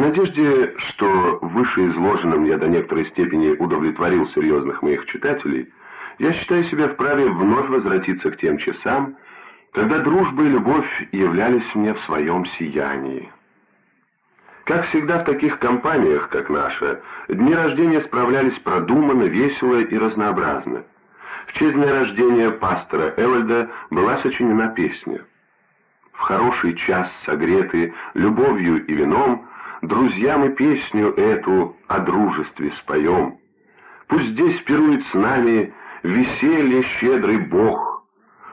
надежде, что вышеизложенным я до некоторой степени удовлетворил серьезных моих читателей, я считаю себя вправе вновь возвратиться к тем часам, когда дружба и любовь являлись мне в своем сиянии. Как всегда в таких компаниях, как наша, дни рождения справлялись продуманно, весело и разнообразно. В честь дня рождения пастора Эвальда была сочинена песня. В хороший час согреты любовью и вином, Друзья мы песню эту о дружестве споем. Пусть здесь пирует с нами веселье щедрый Бог,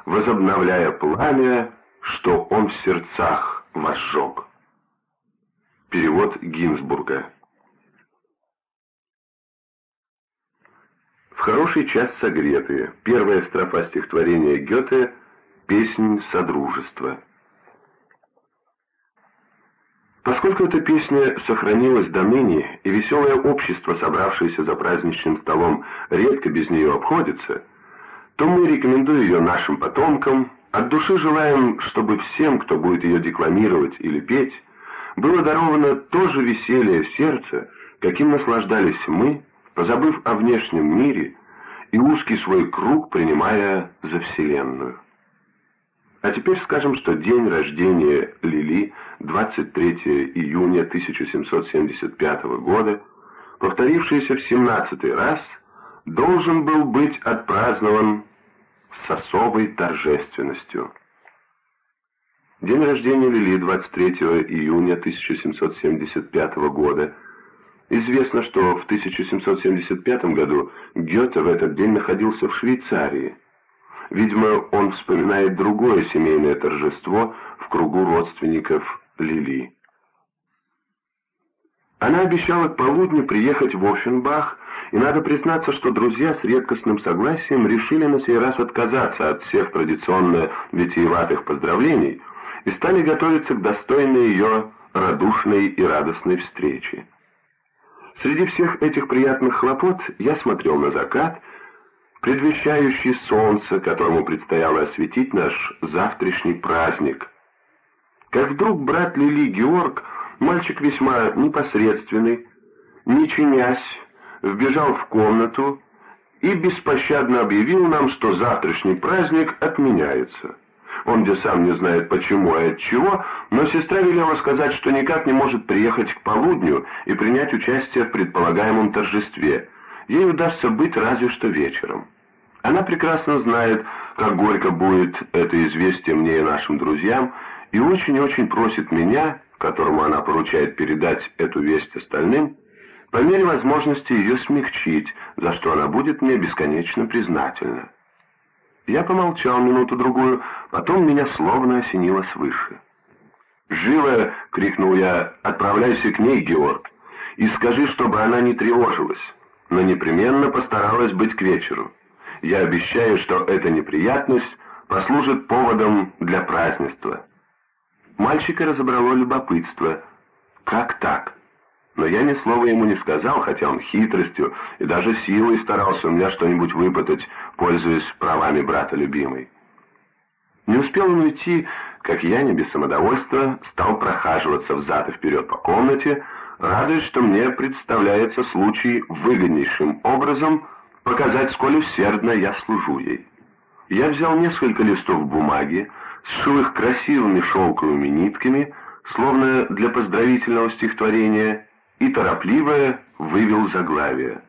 Возобновляя пламя, что Он в сердцах возжег. Перевод Гинзбурга В хороший час согретые. Первая строфа стихотворения Гёте «Песнь Содружества». Поскольку эта песня сохранилась до ныне, и веселое общество, собравшееся за праздничным столом, редко без нее обходится, то мы рекомендуем ее нашим потомкам, от души желаем, чтобы всем, кто будет ее декламировать или петь, было даровано то же веселье в сердце, каким наслаждались мы, позабыв о внешнем мире и узкий свой круг принимая за Вселенную. А теперь скажем, что день рождения Лили, 23 июня 1775 года, повторившийся в 17 раз, должен был быть отпразднован с особой торжественностью. День рождения Лили 23 июня 1775 года. Известно, что в 1775 году Гёте в этот день находился в Швейцарии – Видимо, он вспоминает другое семейное торжество в кругу родственников Лили. Она обещала к полудню приехать в Оффенбах, и надо признаться, что друзья с редкостным согласием решили на сей раз отказаться от всех традиционно витиеватых поздравлений и стали готовиться к достойной ее радушной и радостной встрече. Среди всех этих приятных хлопот я смотрел на закат предвещающий солнце, которому предстояло осветить наш завтрашний праздник. Как вдруг брат Лили Георг, мальчик весьма непосредственный, не чинясь, вбежал в комнату и беспощадно объявил нам, что завтрашний праздник отменяется. Он где сам не знает почему и от чего, но сестра велела сказать, что никак не может приехать к полудню и принять участие в предполагаемом торжестве – ей удастся быть разве что вечером. Она прекрасно знает, как горько будет это известие мне и нашим друзьям, и очень-очень просит меня, которому она поручает передать эту весть остальным, по мере возможности ее смягчить, за что она будет мне бесконечно признательна. Я помолчал минуту-другую, потом меня словно осенило свыше. «Живо!» — крикнул я. «Отправляйся к ней, Георг, и скажи, чтобы она не тревожилась» но непременно постаралась быть к вечеру. Я обещаю, что эта неприятность послужит поводом для празднества. Мальчика разобрало любопытство. Как так? Но я ни слова ему не сказал, хотя он хитростью и даже силой старался у меня что-нибудь выпытать, пользуясь правами брата любимой. Не успел он уйти, как я, не без самодовольства, стал прохаживаться взад и вперед по комнате, радуясь, что мне представляется случай выгоднейшим образом показать, сколь усердно я служу ей. Я взял несколько листов бумаги, сшил их красивыми шелковыми нитками, словно для поздравительного стихотворения, и торопливо вывел заглавие.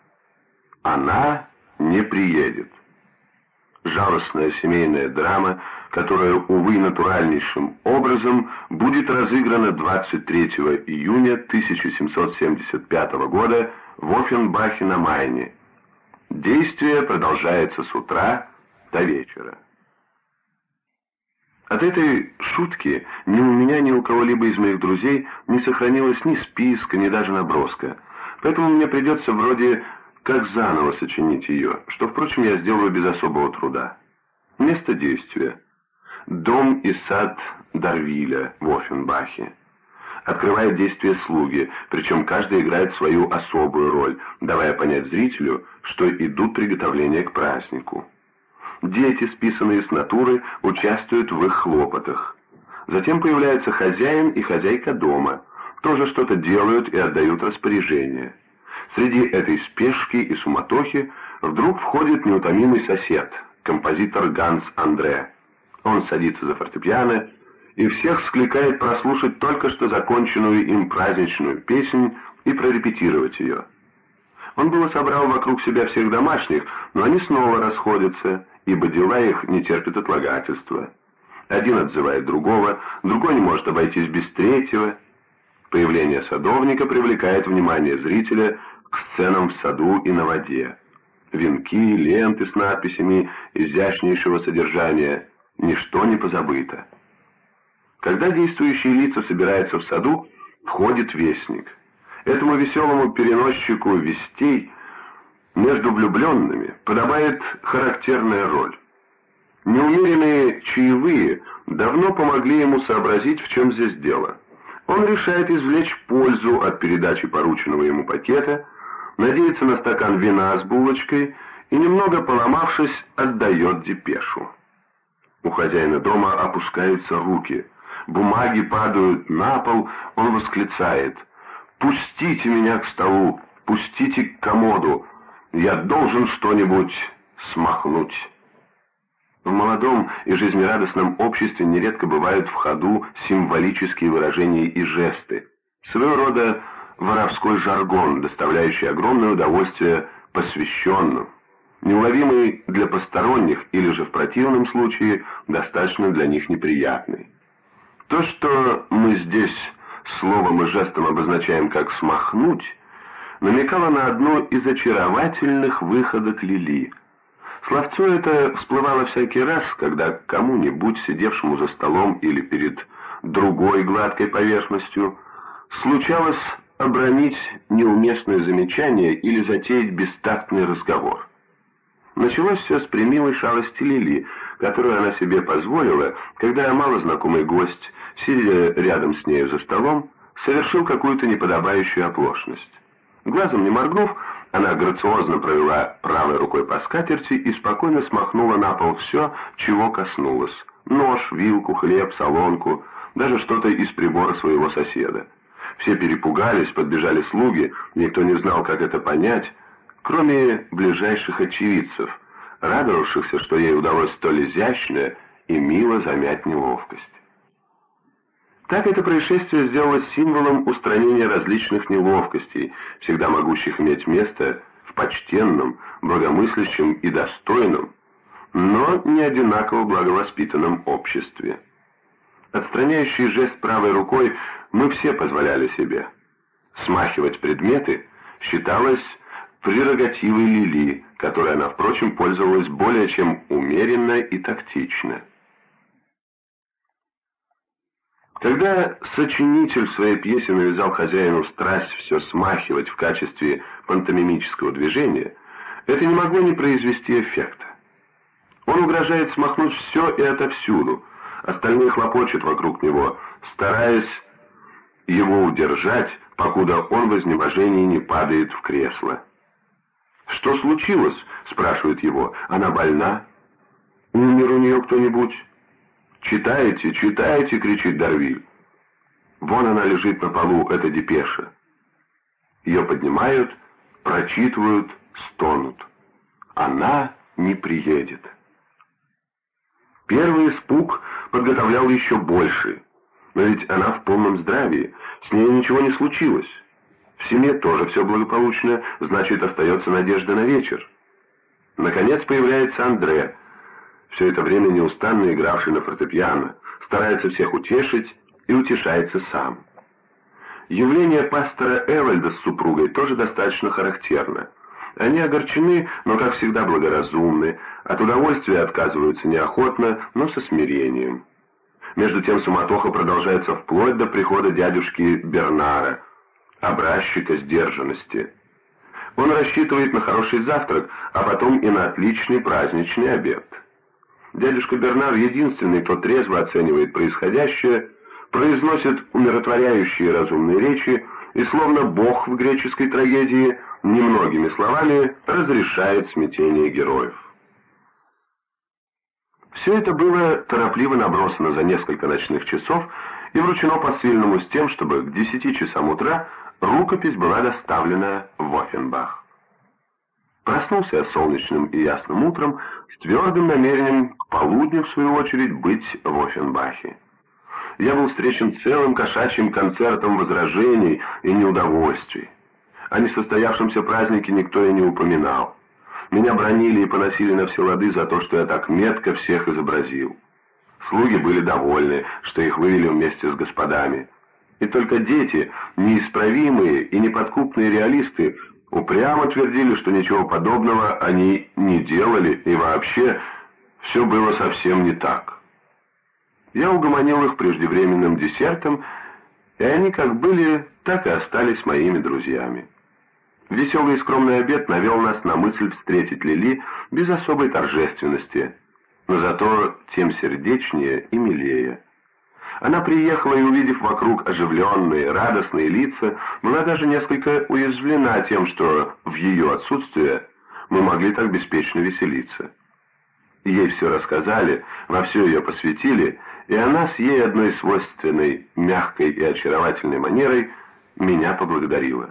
«Она не приедет» жалостная семейная драма, которая, увы, натуральнейшим образом будет разыграна 23 июня 1775 года в Оффенбахе на Майне. Действие продолжается с утра до вечера. От этой шутки ни у меня, ни у кого-либо из моих друзей не сохранилось ни списка, ни даже наброска. Поэтому мне придется вроде как заново сочинить ее, что, впрочем, я сделаю без особого труда. Место действия. Дом и сад Дарвиля в Оффенбахе. Открывает действие слуги, причем каждый играет свою особую роль, давая понять зрителю, что идут приготовления к празднику. Дети, списанные с натуры, участвуют в их хлопотах. Затем появляются хозяин и хозяйка дома. тоже что-то делают и отдают распоряжения. Среди этой спешки и суматохи вдруг входит неутомимый сосед, композитор Ганс Андре. Он садится за фортепиано и всех скликает прослушать только что законченную им праздничную песнь и прорепетировать ее. Он было собрал вокруг себя всех домашних, но они снова расходятся, ибо дела их не терпят отлагательства. Один отзывает другого, другой не может обойтись без третьего. Появление садовника привлекает внимание зрителя к сценам в саду и на воде. Венки, ленты с надписями изящнейшего содержания, ничто не позабыто. Когда действующие лица собираются в саду, входит вестник. Этому веселому переносчику вестей между влюбленными подобает характерная роль. Неумеренные чаевые давно помогли ему сообразить, в чем здесь дело. Он решает извлечь пользу от передачи порученного ему пакета, надеется на стакан вина с булочкой и, немного поломавшись, отдает депешу. У хозяина дома опускаются руки, бумаги падают на пол, он восклицает «Пустите меня к столу, пустите к комоду, я должен что-нибудь смахнуть». В молодом и жизнерадостном обществе нередко бывают в ходу символические выражения и жесты. Своего рода воровской жаргон, доставляющий огромное удовольствие посвященным, неуловимый для посторонних или же в противном случае достаточно для них неприятный. То, что мы здесь словом и жестом обозначаем как «смахнуть», намекало на одну из очаровательных выходок Лили – Словцо это всплывало всякий раз, когда кому-нибудь, сидевшему за столом или перед другой гладкой поверхностью, случалось обронить неуместное замечание или затеять бестактный разговор. Началось все с примилой шалости Лили, которую она себе позволила, когда малознакомый гость, сидя рядом с нею за столом, совершил какую-то неподобающую оплошность. Глазом не моргнув, она грациозно провела правой рукой по скатерти и спокойно смахнула на пол все, чего коснулась. Нож, вилку, хлеб, солонку, даже что-то из прибора своего соседа. Все перепугались, подбежали слуги, никто не знал, как это понять, кроме ближайших очевидцев, радовавшихся, что ей удалось столь изящно и мило замять неловкость. Так это происшествие сделалось символом устранения различных неловкостей, всегда могущих иметь место в почтенном, благомыслящем и достойном, но не одинаково благовоспитанном обществе. Отстраняющий жест правой рукой мы все позволяли себе. Смахивать предметы считалось прерогативой Лили, которой она, впрочем, пользовалась более чем умеренно и тактично. Когда сочинитель в своей пьесе навязал хозяину страсть все смахивать в качестве пантомимического движения, это не могло не произвести эффекта. Он угрожает смахнуть все и отовсюду, остальные хлопочут вокруг него, стараясь его удержать, покуда он в изнеможении не падает в кресло. «Что случилось?» — спрашивает его. «Она больна? Умер у нее кто-нибудь?» «Читаете, читаете!» — кричит Дарвиль. Вон она лежит на полу, эта депеша. Ее поднимают, прочитывают, стонут. Она не приедет. Первый испуг подготовлял еще больше. Но ведь она в полном здравии, с ней ничего не случилось. В семье тоже все благополучно, значит, остается надежда на вечер. Наконец появляется Андре, все это время неустанно игравший на фортепиано, старается всех утешить и утешается сам. Явление пастора Эвальда с супругой тоже достаточно характерно. Они огорчены, но, как всегда, благоразумны, от удовольствия отказываются неохотно, но со смирением. Между тем суматоха продолжается вплоть до прихода дядюшки Бернара, образчика сдержанности. Он рассчитывает на хороший завтрак, а потом и на отличный праздничный обед. Дядюшка Бернар единственный, кто трезво оценивает происходящее, произносит умиротворяющие разумные речи и, словно бог в греческой трагедии, немногими словами разрешает смятение героев. Все это было торопливо набросано за несколько ночных часов и вручено посыльному с тем, чтобы к 10 часам утра рукопись была доставлена в Оффенбах. Проснулся я солнечным и ясным утром с твердым намерением к полудню, в свою очередь, быть в Оффенбахе. Я был встречен целым кошачьим концертом возражений и неудовольствий. О несостоявшемся празднике никто и не упоминал. Меня бронили и поносили на все лады за то, что я так метко всех изобразил. Слуги были довольны, что их вывели вместе с господами. И только дети, неисправимые и неподкупные реалисты, упрямо твердили, что ничего подобного они не делали, и вообще все было совсем не так. Я угомонил их преждевременным десертом, и они как были, так и остались моими друзьями. Веселый и скромный обед навел нас на мысль встретить Лили без особой торжественности, но зато тем сердечнее и милее. Она приехала и, увидев вокруг оживленные, радостные лица, была даже несколько уязвлена тем, что в ее отсутствие мы могли так беспечно веселиться. Ей все рассказали, во все ее посвятили, и она с ей одной свойственной, мягкой и очаровательной манерой меня поблагодарила.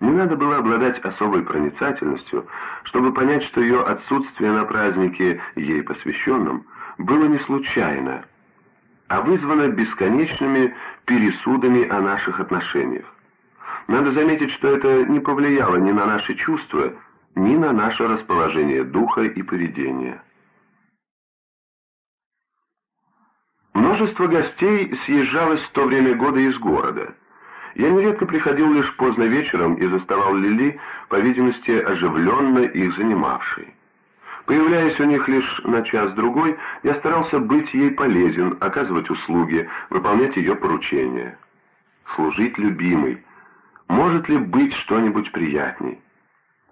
Не надо было обладать особой проницательностью, чтобы понять, что ее отсутствие на празднике, ей посвященном, было не случайно, а вызвано бесконечными пересудами о наших отношениях. Надо заметить, что это не повлияло ни на наши чувства, ни на наше расположение духа и поведения. Множество гостей съезжалось в то время года из города – я нередко приходил лишь поздно вечером и заставал Лили, по видимости, оживленно их занимавшей. Появляясь у них лишь на час-другой, я старался быть ей полезен, оказывать услуги, выполнять ее поручения. Служить любимой. Может ли быть что-нибудь приятней?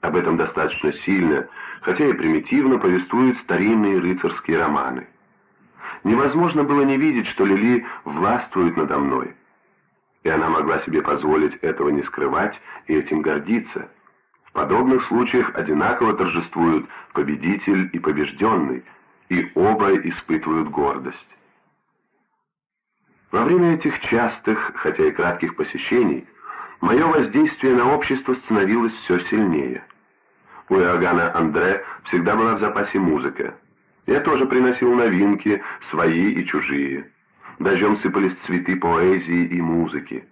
Об этом достаточно сильно, хотя и примитивно повествуют старинные рыцарские романы. Невозможно было не видеть, что Лили властвует надо мной и она могла себе позволить этого не скрывать и этим гордиться. В подобных случаях одинаково торжествуют победитель и побежденный, и оба испытывают гордость. Во время этих частых, хотя и кратких посещений, мое воздействие на общество становилось все сильнее. У Иоганна Андре всегда была в запасе музыка. Я тоже приносил новинки, свои и чужие дождем сыпались цветы поэзии и музыки.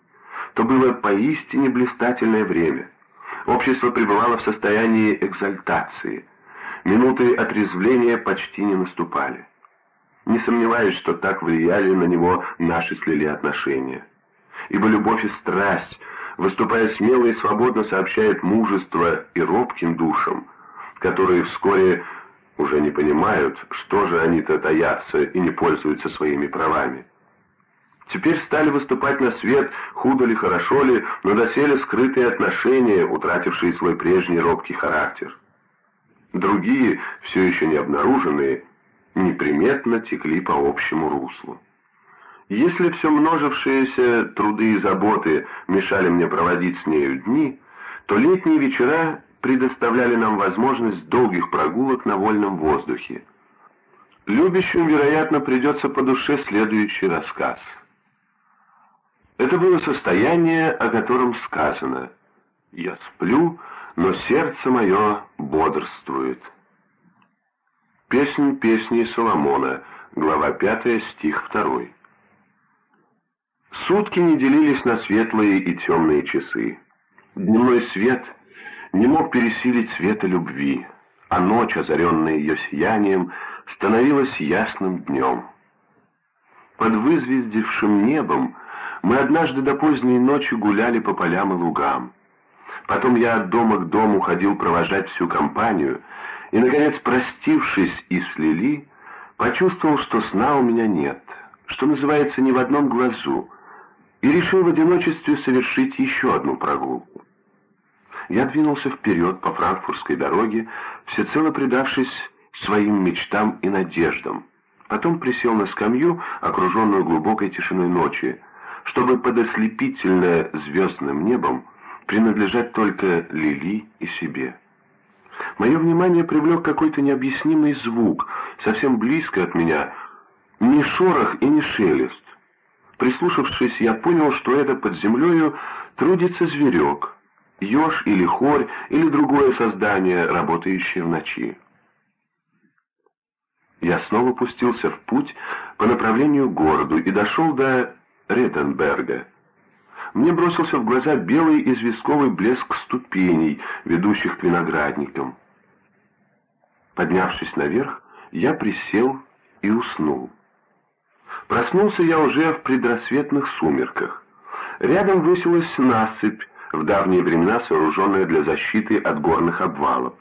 То было поистине блистательное время. Общество пребывало в состоянии экзальтации. Минуты отрезвления почти не наступали. Не сомневаюсь, что так влияли на него наши с Лили отношения. Ибо любовь и страсть, выступая смело и свободно, сообщают мужество и робким душам, которые вскоре уже не понимают, что же они-то таятся и не пользуются своими правами. Теперь стали выступать на свет, худо ли, хорошо ли, но доселе скрытые отношения, утратившие свой прежний робкий характер. Другие, все еще не обнаруженные, неприметно текли по общему руслу. Если все множившиеся труды и заботы мешали мне проводить с нею дни, то летние вечера предоставляли нам возможность долгих прогулок на вольном воздухе. Любящим, вероятно, придется по душе следующий рассказ – это было состояние, о котором сказано «Я сплю, но сердце мое бодрствует». Песнь песни Соломона, глава 5, стих 2. Сутки не делились на светлые и темные часы. Дневной свет не мог пересилить света любви, а ночь, озаренная ее сиянием, становилась ясным днем. Под вызвездившим небом мы однажды до поздней ночи гуляли по полям и лугам. Потом я от дома к дому ходил провожать всю компанию, и, наконец, простившись и с Лили, почувствовал, что сна у меня нет, что называется ни в одном глазу, и решил в одиночестве совершить еще одну прогулку. Я двинулся вперед по франкфуртской дороге, всецело предавшись своим мечтам и надеждам. Потом присел на скамью, окруженную глубокой тишиной ночи, чтобы под ослепительно звездным небом принадлежать только Лили и себе. Мое внимание привлек какой-то необъяснимый звук, совсем близко от меня, не шорох и не шелест. Прислушавшись, я понял, что это под землею трудится зверек, еж или хорь, или другое создание, работающее в ночи. Я снова пустился в путь по направлению к городу и дошел до Реденберга. Мне бросился в глаза белый известковый блеск ступеней, ведущих к виноградникам. Поднявшись наверх, я присел и уснул. Проснулся я уже в предрассветных сумерках. Рядом высилась насыпь, в давние времена сооруженная для защиты от горных обвалов.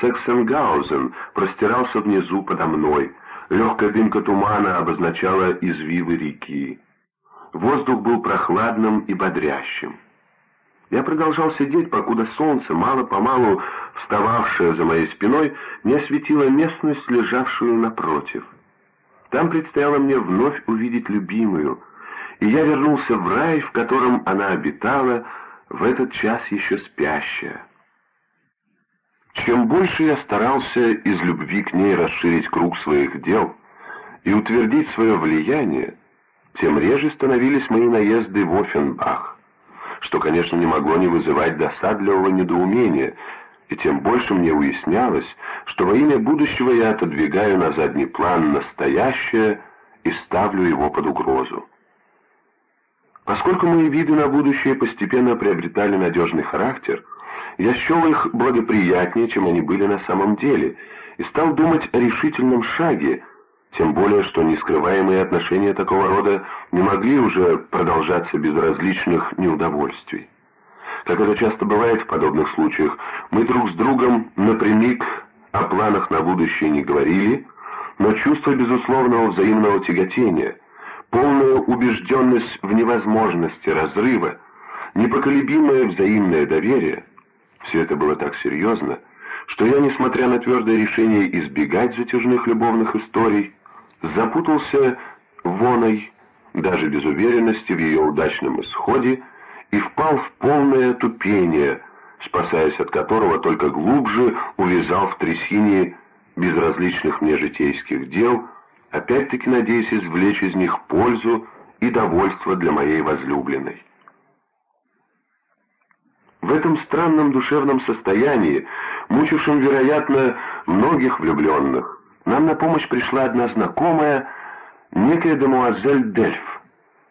Саксенгаузен простирался внизу подо мной. Легкая дымка тумана обозначала извивы реки. Воздух был прохладным и бодрящим. Я продолжал сидеть, покуда солнце, мало-помалу встававшее за моей спиной, не осветило местность, лежавшую напротив. Там предстояло мне вновь увидеть любимую, и я вернулся в рай, в котором она обитала, в этот час еще спящая. Чем больше я старался из любви к ней расширить круг своих дел и утвердить свое влияние, тем реже становились мои наезды в Оффенбах, что, конечно, не могло не вызывать досадливого недоумения, и тем больше мне уяснялось, что во имя будущего я отодвигаю на задний план настоящее и ставлю его под угрозу. Поскольку мои виды на будущее постепенно приобретали надежный характер, я счел их благоприятнее, чем они были на самом деле, и стал думать о решительном шаге, тем более, что нескрываемые отношения такого рода не могли уже продолжаться без различных неудовольствий. Как это часто бывает в подобных случаях, мы друг с другом напрямик о планах на будущее не говорили, но чувство безусловного взаимного тяготения, полная убежденность в невозможности разрыва, непоколебимое взаимное доверие – все это было так серьезно, что я, несмотря на твердое решение избегать затяжных любовных историй, запутался воной, даже без уверенности в ее удачном исходе, и впал в полное тупение, спасаясь от которого только глубже увязал в трясине безразличных мне житейских дел, опять-таки надеясь извлечь из них пользу и довольство для моей возлюбленной. В этом странном душевном состоянии, мучившем, вероятно, многих влюбленных, нам на помощь пришла одна знакомая, некая демуазель Дельф,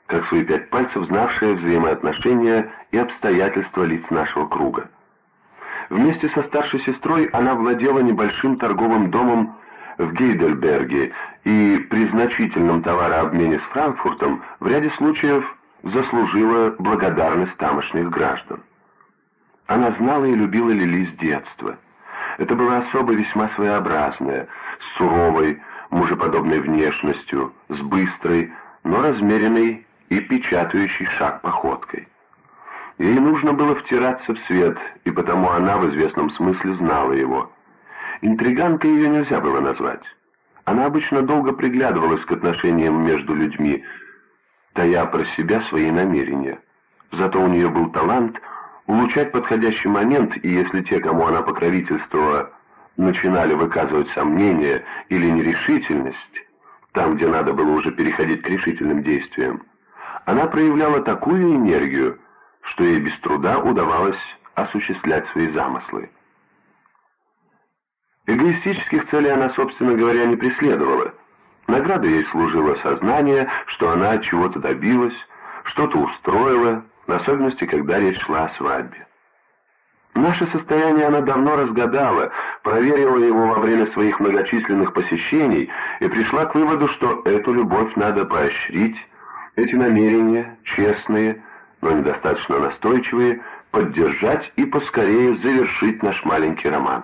как свои пять пальцев знавшая взаимоотношения и обстоятельства лиц нашего круга. Вместе со старшей сестрой она владела небольшим торговым домом в Гейдельберге и при значительном товарообмене с Франкфуртом в ряде случаев заслужила благодарность тамошних граждан. Она знала и любила Лили с детства. Это была особа весьма своеобразная, с суровой, мужеподобной внешностью, с быстрой, но размеренной и печатающий шаг походкой. Ей нужно было втираться в свет, и потому она в известном смысле знала его. Интриганкой ее нельзя было назвать. Она обычно долго приглядывалась к отношениям между людьми, тая про себя свои намерения. Зато у нее был талант улучшать подходящий момент, и если те, кому она покровительствовала, начинали выказывать сомнения или нерешительность, там, где надо было уже переходить к решительным действиям, она проявляла такую энергию, что ей без труда удавалось осуществлять свои замыслы. Эгоистических целей она, собственно говоря, не преследовала. Наградой ей служило сознание, что она чего-то добилась, что-то устроила, в особенности, когда речь шла о свадьбе. Наше состояние она давно разгадала, проверила его во время своих многочисленных посещений и пришла к выводу, что эту любовь надо поощрить, эти намерения, честные, но недостаточно настойчивые, поддержать и поскорее завершить наш маленький роман.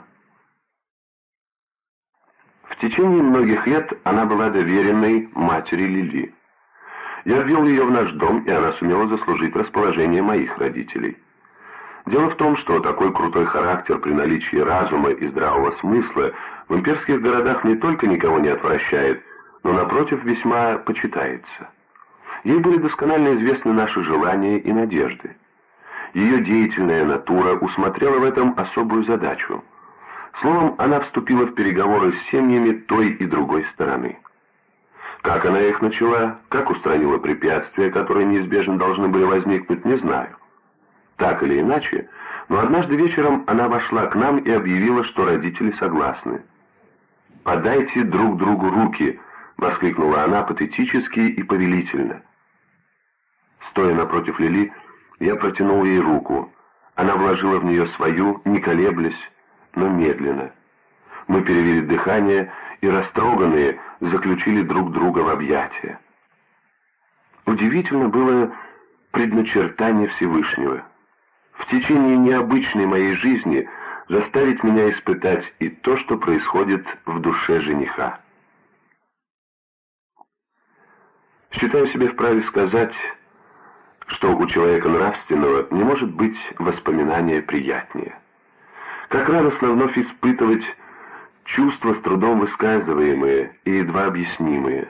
В течение многих лет она была доверенной матери Лили. Я ввел ее в наш дом, и она сумела заслужить расположение моих родителей. Дело в том, что такой крутой характер при наличии разума и здравого смысла в имперских городах не только никого не отвращает, но, напротив, весьма почитается. Ей были досконально известны наши желания и надежды. Ее деятельная натура усмотрела в этом особую задачу. Словом, она вступила в переговоры с семьями той и другой стороны. Как она их начала, как устранила препятствия, которые неизбежно должны были возникнуть, не знаю. Так или иначе, но однажды вечером она вошла к нам и объявила, что родители согласны. «Подайте друг другу руки!» — воскликнула она патетически и повелительно. Стоя напротив Лили, я протянул ей руку. Она вложила в нее свою, не колеблясь, но медленно. Мы перевели дыхание и, растроганные, заключили друг друга в объятия. Удивительно было предначертание Всевышнего. В течение необычной моей жизни заставить меня испытать и то, что происходит в душе жениха. Считаю себя вправе сказать, что у человека нравственного не может быть воспоминания приятнее. Как радостно вновь испытывать чувства с трудом высказываемые и едва объяснимые.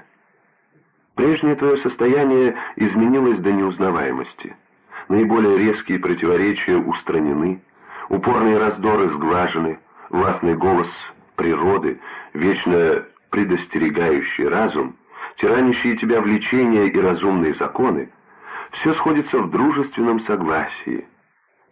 Прежнее твое состояние изменилось до неузнаваемости. Наиболее резкие противоречия устранены, упорные раздоры сглажены, властный голос природы, вечно предостерегающий разум, тиранящие тебя влечения и разумные законы, все сходится в дружественном согласии.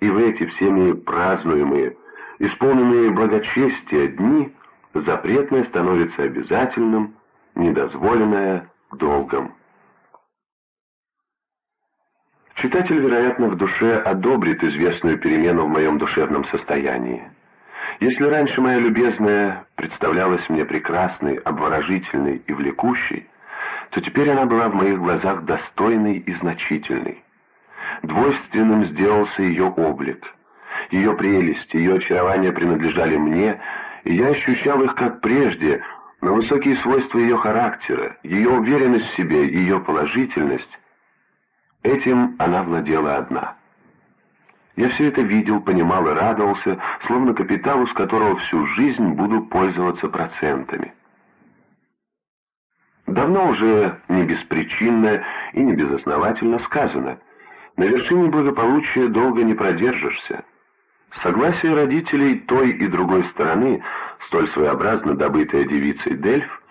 И в эти всеми празднуемые, исполненные благочестия дни запретное становится обязательным, недозволенное – долгом. Читатель, вероятно, в душе одобрит известную перемену в моем душевном состоянии. Если раньше моя любезная представлялась мне прекрасной, обворожительной и влекущей, то теперь она была в моих глазах достойной и значительной. Двойственным сделался ее облик. Ее прелесть, ее очарование принадлежали мне, я ощущал их как прежде, но высокие свойства ее характера, ее уверенность в себе, ее положительность, этим она владела одна. Я все это видел, понимал и радовался, словно капиталу, с которого всю жизнь буду пользоваться процентами. Давно уже не беспричинно и не безосновательно сказано, на вершине благополучия долго не продержишься. Согласие родителей той и другой стороны, столь своеобразно добытое девицей Дельф,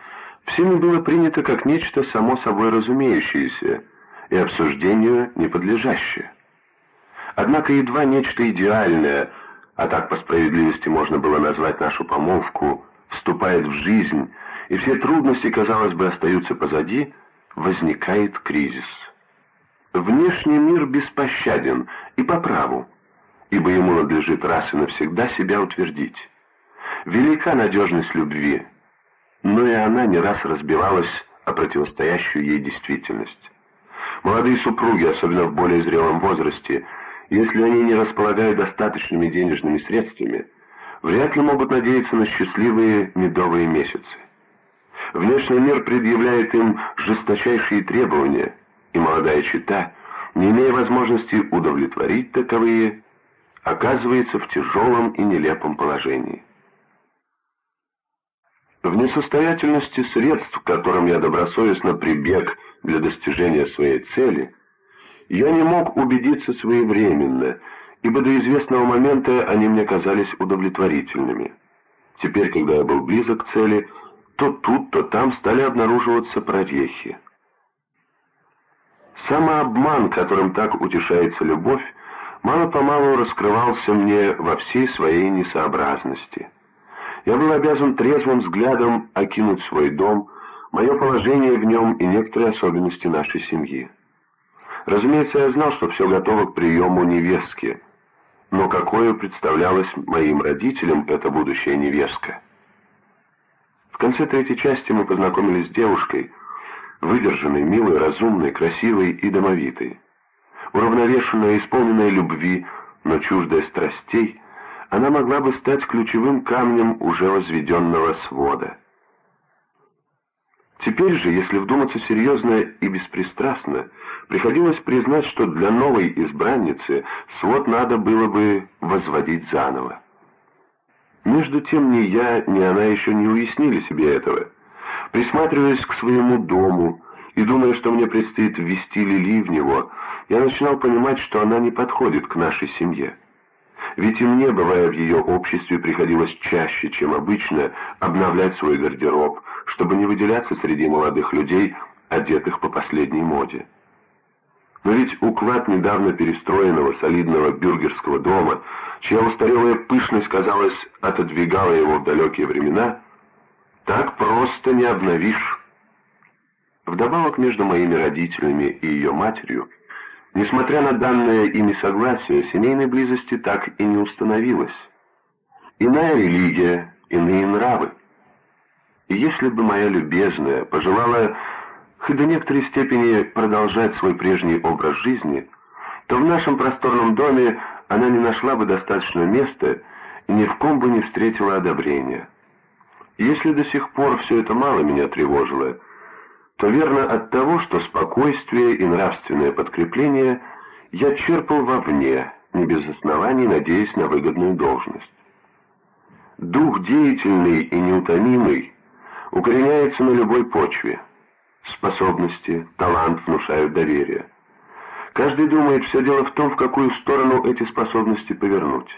всеми было принято как нечто само собой разумеющееся и обсуждению неподлежащее. Однако едва нечто идеальное, а так по справедливости можно было назвать нашу помолвку, вступает в жизнь, и все трудности, казалось бы, остаются позади, возникает кризис. Внешний мир беспощаден и по праву ибо ему надлежит раз и навсегда себя утвердить. Велика надежность любви, но и она не раз разбивалась о противостоящую ей действительность. Молодые супруги, особенно в более зрелом возрасте, если они не располагают достаточными денежными средствами, вряд ли могут надеяться на счастливые медовые месяцы. Внешний мир предъявляет им жесточайшие требования, и молодая чита, не имея возможности удовлетворить таковые, оказывается в тяжелом и нелепом положении. В несостоятельности средств, которым я добросовестно прибег для достижения своей цели, я не мог убедиться своевременно, ибо до известного момента они мне казались удовлетворительными. Теперь, когда я был близок к цели, то тут, то там стали обнаруживаться прорехи. Самообман, которым так утешается любовь, мало-помалу раскрывался мне во всей своей несообразности. Я был обязан трезвым взглядом окинуть свой дом, мое положение в нем и некоторые особенности нашей семьи. Разумеется, я знал, что все готово к приему невестки, но какое представлялось моим родителям эта будущая невестка? В конце третьей части мы познакомились с девушкой, выдержанной, милой, разумной, красивой и домовитой. Уравновешенная, исполненная любви, но чуждая страстей, она могла бы стать ключевым камнем уже возведенного свода. Теперь же, если вдуматься серьезно и беспристрастно, приходилось признать, что для новой избранницы свод надо было бы возводить заново. Между тем ни я, ни она еще не уяснили себе этого. Присматриваясь к своему дому и думая, что мне предстоит ввести Лили в него, я начинал понимать, что она не подходит к нашей семье. Ведь и мне, бывая в ее обществе, приходилось чаще, чем обычно, обновлять свой гардероб, чтобы не выделяться среди молодых людей, одетых по последней моде. Но ведь уклад недавно перестроенного солидного бюргерского дома, чья устарелая пышность, казалось, отодвигала его в далекие времена, так просто не обновишь. Вдобавок между моими родителями и ее матерью, несмотря на данное ими согласие, семейной близости так и не установилось. Иная религия, иные нравы. И если бы моя любезная пожелала хоть до некоторой степени продолжать свой прежний образ жизни, то в нашем просторном доме она не нашла бы достаточно места и ни в ком бы не встретила одобрения. Если до сих пор все это мало меня тревожило, то верно от того, что спокойствие и нравственное подкрепление я черпал вовне, не без оснований, надеясь на выгодную должность. Дух деятельный и неутомимый укореняется на любой почве – Способности, талант внушают доверие. Каждый думает, все дело в том, в какую сторону эти способности повернуть.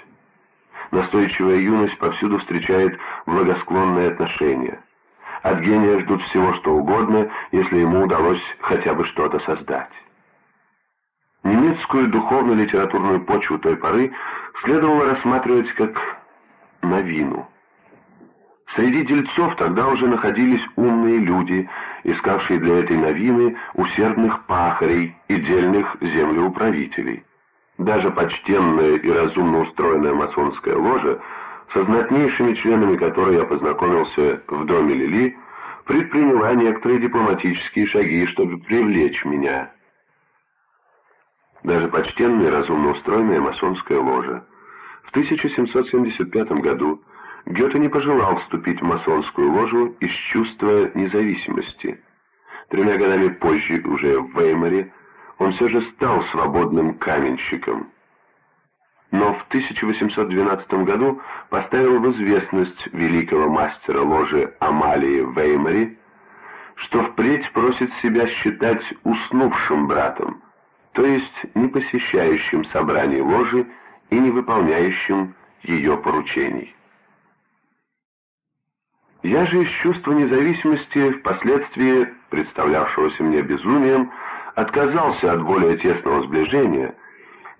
Настойчивая юность повсюду встречает благосклонное отношение. От гения ждут всего, что угодно, если ему удалось хотя бы что-то создать. Немецкую духовно-литературную почву той поры следовало рассматривать как новину. Среди дельцов тогда уже находились умные люди, искавшие для этой новины усердных пахарей и дельных землеуправителей. Даже почтенная и разумно устроенная масонская ложа, со знатнейшими членами которой я познакомился в доме Лили, предприняла некоторые дипломатические шаги, чтобы привлечь меня. Даже почтенная разумно устроенная масонская ложа. В 1775 году Гёте не пожелал вступить в масонскую ложу из чувства независимости. Тремя годами позже, уже в Веймаре, он все же стал свободным каменщиком. Но в 1812 году поставил в известность великого мастера ложи Амалии в Веймаре, что впредь просит себя считать уснувшим братом, то есть не посещающим собраний ложи и не выполняющим ее поручений. Я же из чувства независимости, впоследствии представлявшегося мне безумием, отказался от более тесного сближения,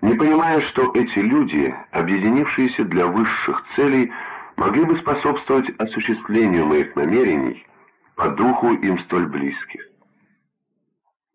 не понимая, что эти люди, объединившиеся для высших целей, могли бы способствовать осуществлению моих намерений по духу им столь близких.